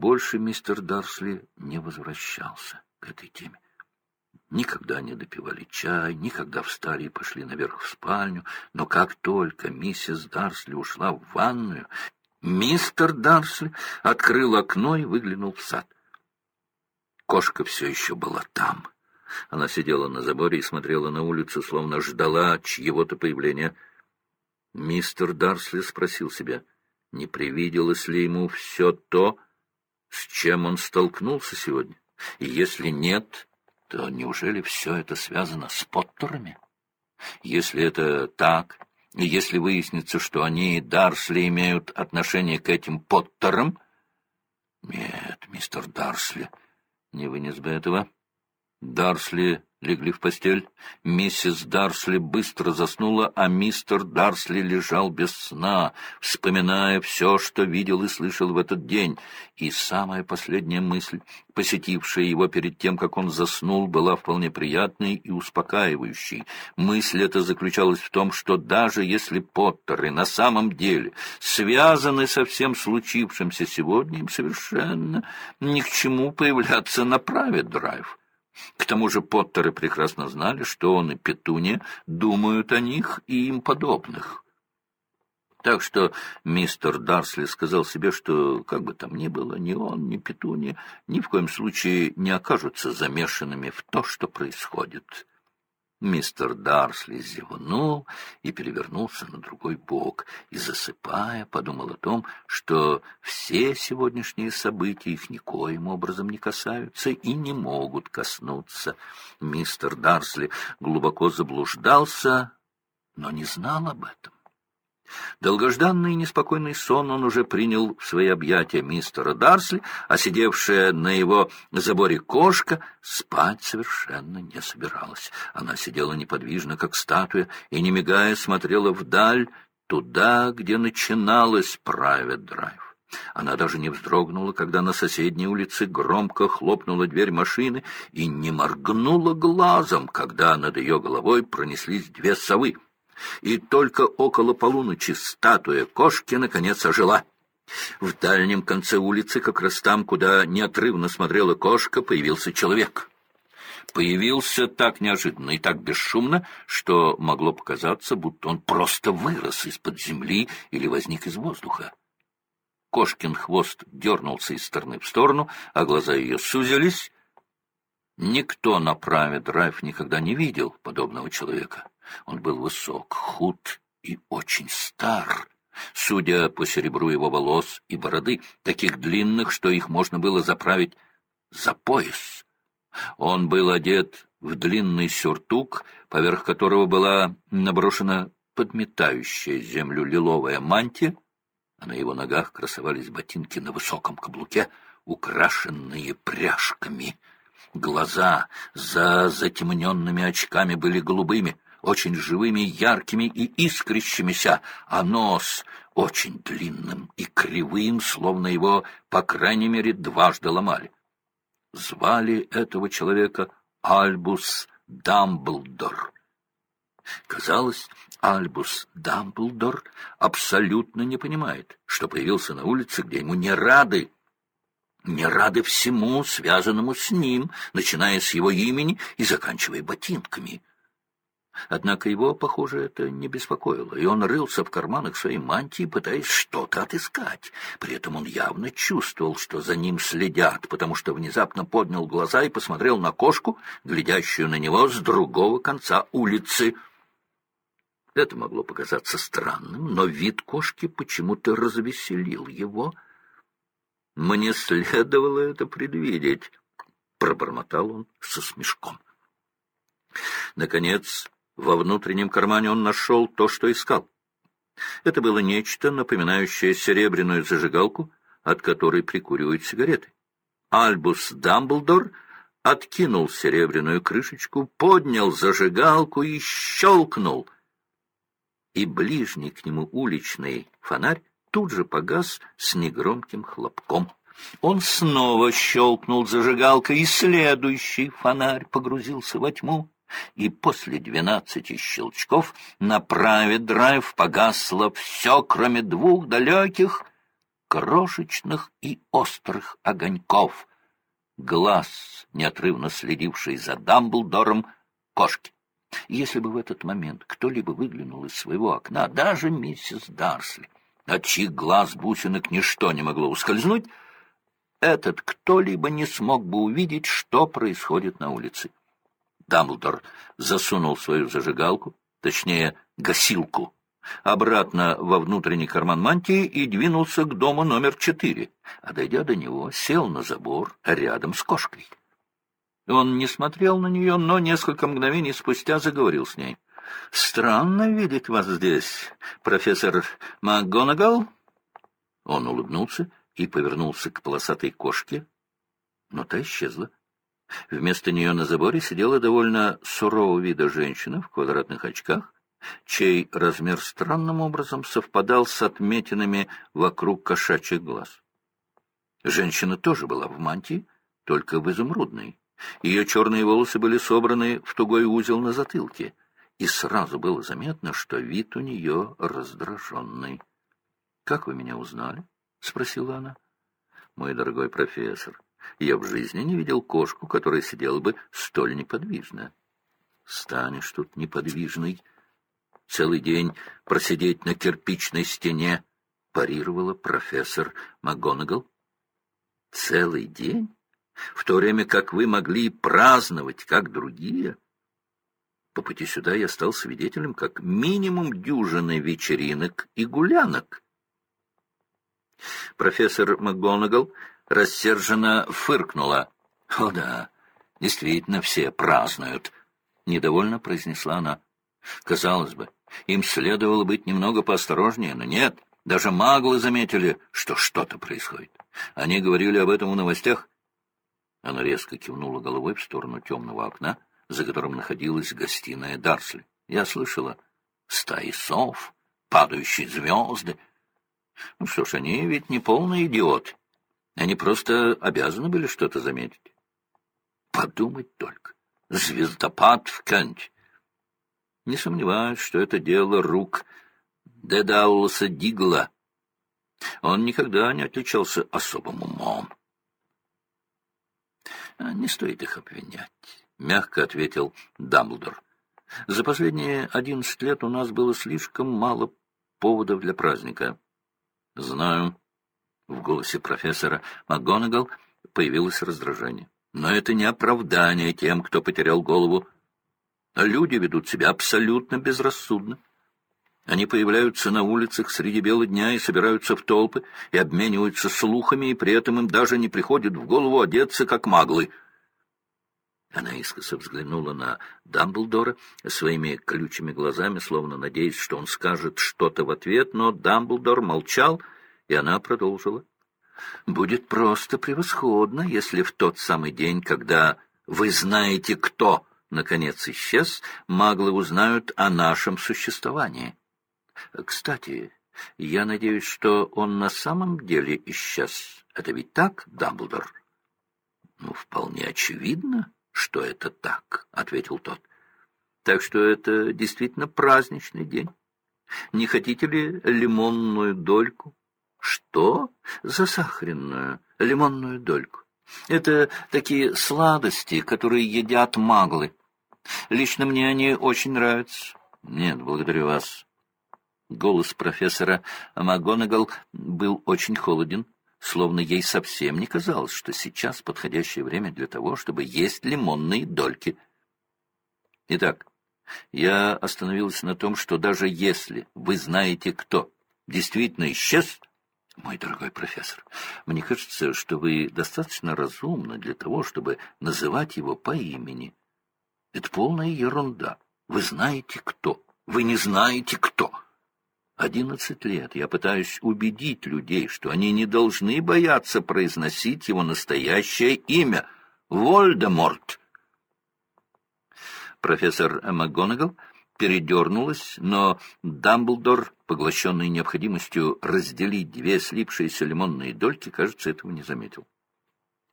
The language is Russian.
больше мистер Дарсли не возвращался к этой теме. Никогда не допивали чай, никогда встали и пошли наверх в спальню, но как только миссис Дарсли ушла в ванную, мистер Дарсли открыл окно и выглянул в сад. Кошка все еще была там. Она сидела на заборе и смотрела на улицу, словно ждала чьего-то появления. Мистер Дарсли спросил себя, не привиделось ли ему все то, с чем он столкнулся сегодня. И если нет, то неужели все это связано с Поттерами? Если это так, и если выяснится, что они, Дарсли, имеют отношение к этим Поттерам... Нет, мистер Дарсли не вынес бы этого. Дарсли легли в постель. Миссис Дарсли быстро заснула, а мистер Дарсли лежал без сна, вспоминая все, что видел и слышал в этот день. И самая последняя мысль, посетившая его перед тем, как он заснул, была вполне приятной и успокаивающей. Мысль эта заключалась в том, что даже если Поттеры на самом деле связаны со всем случившимся сегодня, им совершенно ни к чему появляться на праве драйв. К тому же Поттеры прекрасно знали, что он и Петуния думают о них и им подобных. Так что мистер Дарсли сказал себе, что, как бы там ни было, ни он, ни Петуния ни в коем случае не окажутся замешанными в то, что происходит. Мистер Дарсли зевнул и перевернулся на другой бок, и, засыпая, подумал о том, что все сегодняшние события их никоим образом не касаются и не могут коснуться. Мистер Дарсли глубоко заблуждался, но не знал об этом. Долгожданный и неспокойный сон он уже принял в свои объятия мистера Дарсли, а сидевшая на его заборе кошка спать совершенно не собиралась. Она сидела неподвижно, как статуя, и, не мигая, смотрела вдаль, туда, где начиналась Drive. Она даже не вздрогнула, когда на соседней улице громко хлопнула дверь машины и не моргнула глазом, когда над ее головой пронеслись две совы и только около полуночи статуя кошки наконец ожила. В дальнем конце улицы, как раз там, куда неотрывно смотрела кошка, появился человек. Появился так неожиданно и так бесшумно, что могло показаться, будто он просто вырос из-под земли или возник из воздуха. Кошкин хвост дернулся из стороны в сторону, а глаза ее сузились. Никто на праве драйв никогда не видел подобного человека. Он был высок, худ и очень стар. Судя по серебру его волос и бороды, таких длинных, что их можно было заправить за пояс. Он был одет в длинный сюртук, поверх которого была наброшена подметающая землю лиловая мантия, а на его ногах красовались ботинки на высоком каблуке, украшенные пряжками. Глаза за затемненными очками были голубыми — очень живыми, яркими и искрящимися, а нос очень длинным и кривым, словно его, по крайней мере, дважды ломали. Звали этого человека Альбус Дамблдор. Казалось, Альбус Дамблдор абсолютно не понимает, что появился на улице, где ему не рады, не рады всему, связанному с ним, начиная с его имени и заканчивая ботинками. Однако его, похоже, это не беспокоило, и он рылся в карманах своей мантии, пытаясь что-то отыскать. При этом он явно чувствовал, что за ним следят, потому что внезапно поднял глаза и посмотрел на кошку, глядящую на него с другого конца улицы. Это могло показаться странным, но вид кошки почему-то развеселил его. «Мне следовало это предвидеть», — пробормотал он со смешком. Наконец, во внутреннем кармане он нашел то, что искал. Это было нечто, напоминающее серебряную зажигалку, от которой прикуривают сигареты. Альбус Дамблдор откинул серебряную крышечку, поднял зажигалку и щелкнул. И ближний к нему уличный фонарь тут же погас с негромким хлопком. Он снова щелкнул зажигалкой, и следующий фонарь погрузился во тьму и после двенадцати щелчков на праве драйв погасло все, кроме двух далеких крошечных и острых огоньков. Глаз, неотрывно следивший за Дамблдором, кошки. Если бы в этот момент кто-либо выглянул из своего окна, даже миссис Дарсли, от чьих глаз бусинок ничто не могло ускользнуть, этот кто-либо не смог бы увидеть, что происходит на улице. Дамблдор засунул свою зажигалку, точнее, гасилку, обратно во внутренний карман мантии и двинулся к дому номер четыре, а, дойдя до него, сел на забор рядом с кошкой. Он не смотрел на нее, но несколько мгновений спустя заговорил с ней. — Странно видеть вас здесь, профессор МакГонагал. Он улыбнулся и повернулся к полосатой кошке, но та исчезла. Вместо нее на заборе сидела довольно сурового вида женщина в квадратных очках, чей размер странным образом совпадал с отметинами вокруг кошачьих глаз. Женщина тоже была в мантии, только в изумрудной. Ее черные волосы были собраны в тугой узел на затылке, и сразу было заметно, что вид у нее раздраженный. — Как вы меня узнали? — спросила она. — Мой дорогой профессор, я в жизни не видел кошку, которая сидела бы столь неподвижно. — Станешь тут неподвижной. Целый день просидеть на кирпичной стене, — парировала профессор МакГонагал. — Целый день? в то время как вы могли праздновать, как другие. По пути сюда я стал свидетелем как минимум дюжины вечеринок и гулянок. Профессор МакГонагал рассерженно фыркнула. — О да, действительно, все празднуют, — недовольно произнесла она. Казалось бы, им следовало быть немного поосторожнее, но нет, даже маглы заметили, что что-то происходит. Они говорили об этом в новостях, она резко кивнула головой в сторону темного окна, за которым находилась гостиная Дарсли. Я слышала стаи сов, падающие звезды. Ну что ж, они ведь не полные идиоты. Они просто обязаны были что-то заметить. Подумать только. Звездопад в Кенте. Не сомневаюсь, что это дело рук Дедауласа Дигла. Он никогда не отличался особым умом. А, не стоит их обвинять, — мягко ответил Дамблдор. За последние одиннадцать лет у нас было слишком мало поводов для праздника. — Знаю. В голосе профессора МакГонагал появилось раздражение. Но это не оправдание тем, кто потерял голову. Люди ведут себя абсолютно безрассудно. Они появляются на улицах среди бела дня и собираются в толпы, и обмениваются слухами, и при этом им даже не приходит в голову одеться, как маглы. Она искоса взглянула на Дамблдора своими колючими глазами, словно надеясь, что он скажет что-то в ответ, но Дамблдор молчал, и она продолжила. «Будет просто превосходно, если в тот самый день, когда вы знаете, кто, наконец, исчез, маглы узнают о нашем существовании». Кстати, я надеюсь, что он на самом деле исчез. Это ведь так, Дамблдор? Ну, вполне очевидно, что это так, — ответил тот. Так что это действительно праздничный день. Не хотите ли лимонную дольку? Что? Засахаренную лимонную дольку. Это такие сладости, которые едят маглы. Лично мне они очень нравятся. Нет, благодарю вас. Голос профессора МакГонагал был очень холоден, словно ей совсем не казалось, что сейчас подходящее время для того, чтобы есть лимонные дольки. Итак, я остановился на том, что даже если вы знаете, кто действительно исчез, мой дорогой профессор, мне кажется, что вы достаточно разумны для того, чтобы называть его по имени. Это полная ерунда. Вы знаете, кто. Вы не знаете, кто. Одиннадцать лет я пытаюсь убедить людей, что они не должны бояться произносить его настоящее имя — Вольдеморт. Профессор МакГонагал передернулась, но Дамблдор, поглощенный необходимостью разделить две слипшиеся лимонные дольки, кажется, этого не заметил.